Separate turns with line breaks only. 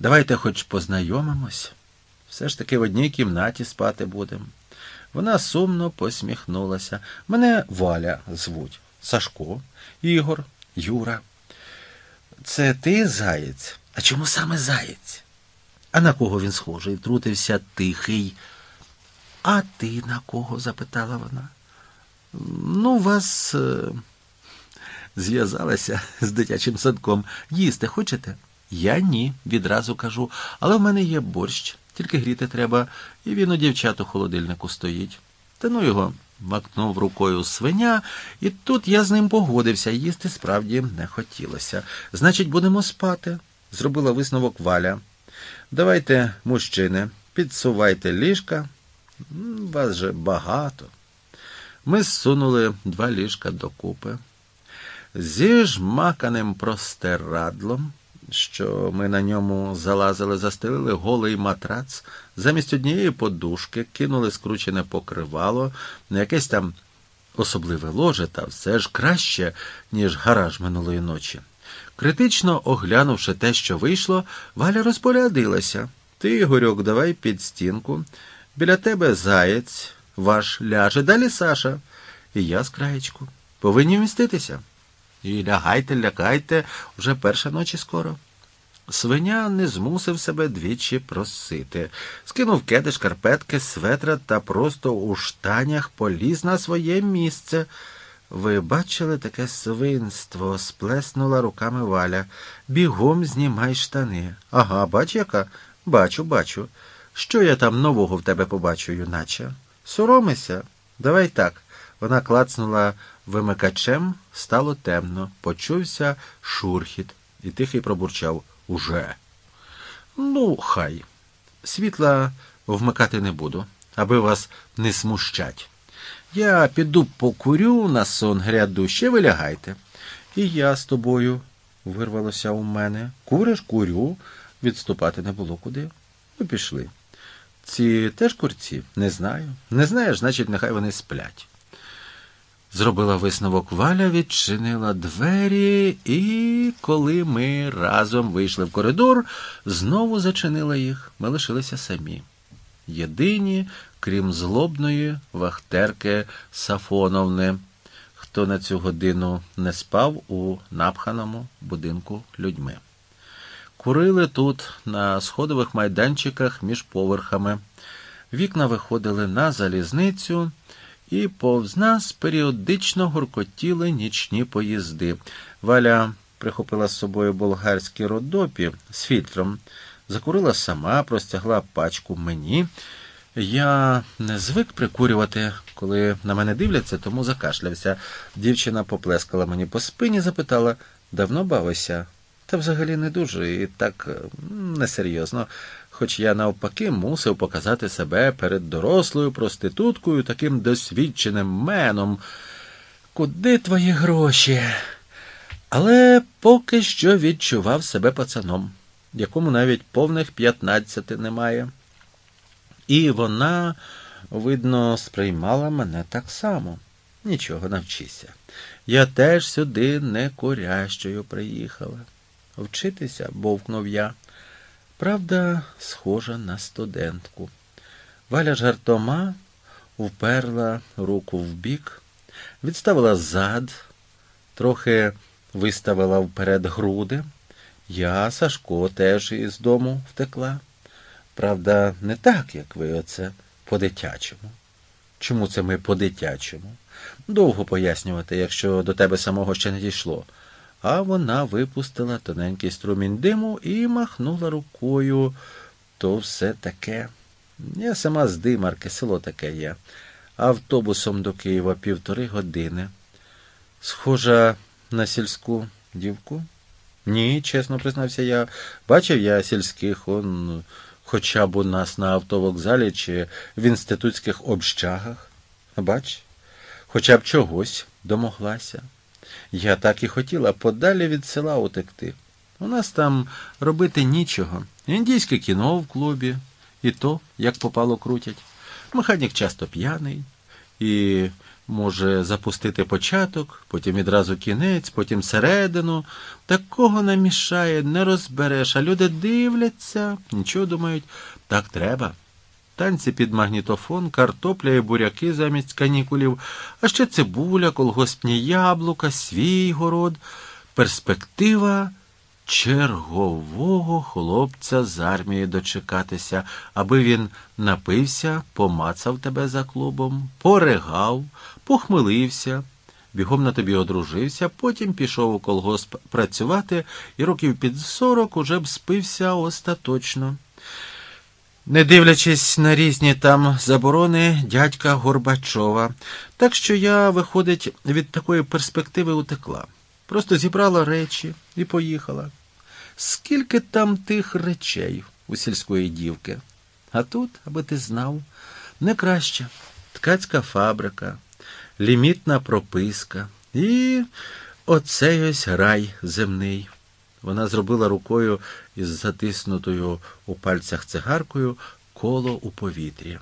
Давайте хоч познайомимось. Все ж таки в одній кімнаті спати будемо. Вона сумно посміхнулася. Мене Валя звуть. Сашко, Ігор, Юра. Це ти заєць? А чому саме заєць? А на кого він схожий? Втрутився тихий. А ти на кого? запитала вона. Ну, вас е... зв'язалася з дитячим садком. Їсти хочете? Я ні, відразу кажу, але в мене є борщ, тільки гріти треба, і він у дівчат у холодильнику стоїть. Та ну його макнув рукою свиня, і тут я з ним погодився, їсти справді не хотілося. Значить, будемо спати, зробила висновок Валя. Давайте, мужчини, підсувайте ліжка. Вас же багато. Ми зсунули два ліжка докупи. Зі жмаканим простирадлом, що ми на ньому залазили, застелили голий матрац, замість однієї подушки кинули скручене покривало, на якесь там особливе ложе, та все ж краще, ніж гараж минулої ночі. Критично оглянувши те, що вийшло, Валя розпорядилася. Ти, Ігорьок, давай під стінку. Біля тебе заєць ваш ляже, далі Саша. І я з краєчку. Повинні вміститися. І лягайте, лякайте, вже перша ночі скоро. Свиня не змусив себе двічі просити. Скинув кеди, шкарпетки, светра та просто у штанях поліз на своє місце. Ви бачили таке свинство? сплеснула руками Валя. Бігом знімай штани. Ага, бач, яка? Бачу, бачу. Що я там нового в тебе побачу, юначе? Соромися. Давай так. Вона клацнула вимикачем, стало темно, почувся шурхіт, і тихий пробурчав Уже. Ну, хай. Світла вмикати не буду, аби вас не смущать. Я піду покурю на сон гряду, ще ви лягайте. І я з тобою, вирвалося у мене. Куриш, курю, відступати не було куди. Ну, пішли. Ці теж курці? Не знаю. Не знаєш, значить, нехай вони сплять. Зробила висновок Валя, відчинила двері, і коли ми разом вийшли в коридор, знову зачинила їх. Ми лишилися самі. Єдині, крім злобної вахтерки Сафоновни, хто на цю годину не спав у напханому будинку людьми. Курили тут, на сходових майданчиках між поверхами. Вікна виходили на залізницю, і повз нас періодично гуркотіли нічні поїзди. Валя прихопила з собою болгарські родопі з фільтром, закурила сама, простягла пачку мені. Я не звик прикурювати, коли на мене дивляться, тому закашлявся. Дівчина поплескала мені по спині, запитала давно бавися? Та взагалі не дуже і так несерйозно, хоч я навпаки мусив показати себе перед дорослою проституткою, таким досвідченим меном. Куди твої гроші? Але поки що відчував себе пацаном, якому навіть повних п'ятнадцяти немає. І вона, видно, сприймала мене так само. Нічого навчися. Я теж сюди не курящою приїхала. Вчитися, бовкнув я. Правда, схожа на студентку. Валя жартома вперла руку в бік, відставила зад, трохи виставила вперед груди. Я, Сашко, теж із дому втекла. Правда, не так, як ви оце по-дитячому. Чому це ми по-дитячому? Довго пояснювати, якщо до тебе самого ще не дійшло а вона випустила тоненький струмінь диму і махнула рукою. То все таке. Я сама з Димарки, село таке є. Автобусом до Києва півтори години. Схожа на сільську дівку? Ні, чесно признався я. Бачив я сільських, он, хоча б у нас на автовокзалі чи в інститутських общагах. Бач, хоча б чогось домоглася. Я так і хотіла подалі від села утекти. У нас там робити нічого. Індійське кіно в клубі, і то, як попало, крутять. Механік часто п'яний, і може запустити початок, потім відразу кінець, потім середину. Такого намішає, не розбереш, а люди дивляться, нічого думають, так треба. Танці під магнітофон, картопля і буряки замість канікулів, а ще цибуля, колгоспні яблука, свій город, перспектива чергового хлопця з армії дочекатися, аби він напився, помацав тебе за клубом, поригав, похмелився, бігом на тобі одружився, потім пішов у колгосп працювати і років під сорок уже б спився остаточно. Не дивлячись на різні там заборони дядька Горбачова, так що я, виходить, від такої перспективи утекла. Просто зібрала речі і поїхала. Скільки там тих речей у сільської дівки? А тут, аби ти знав, не краще ткацька фабрика, лімітна прописка і оцей ось рай земний. Вона зробила рукою із затиснутою у пальцях цигаркою коло у повітрі.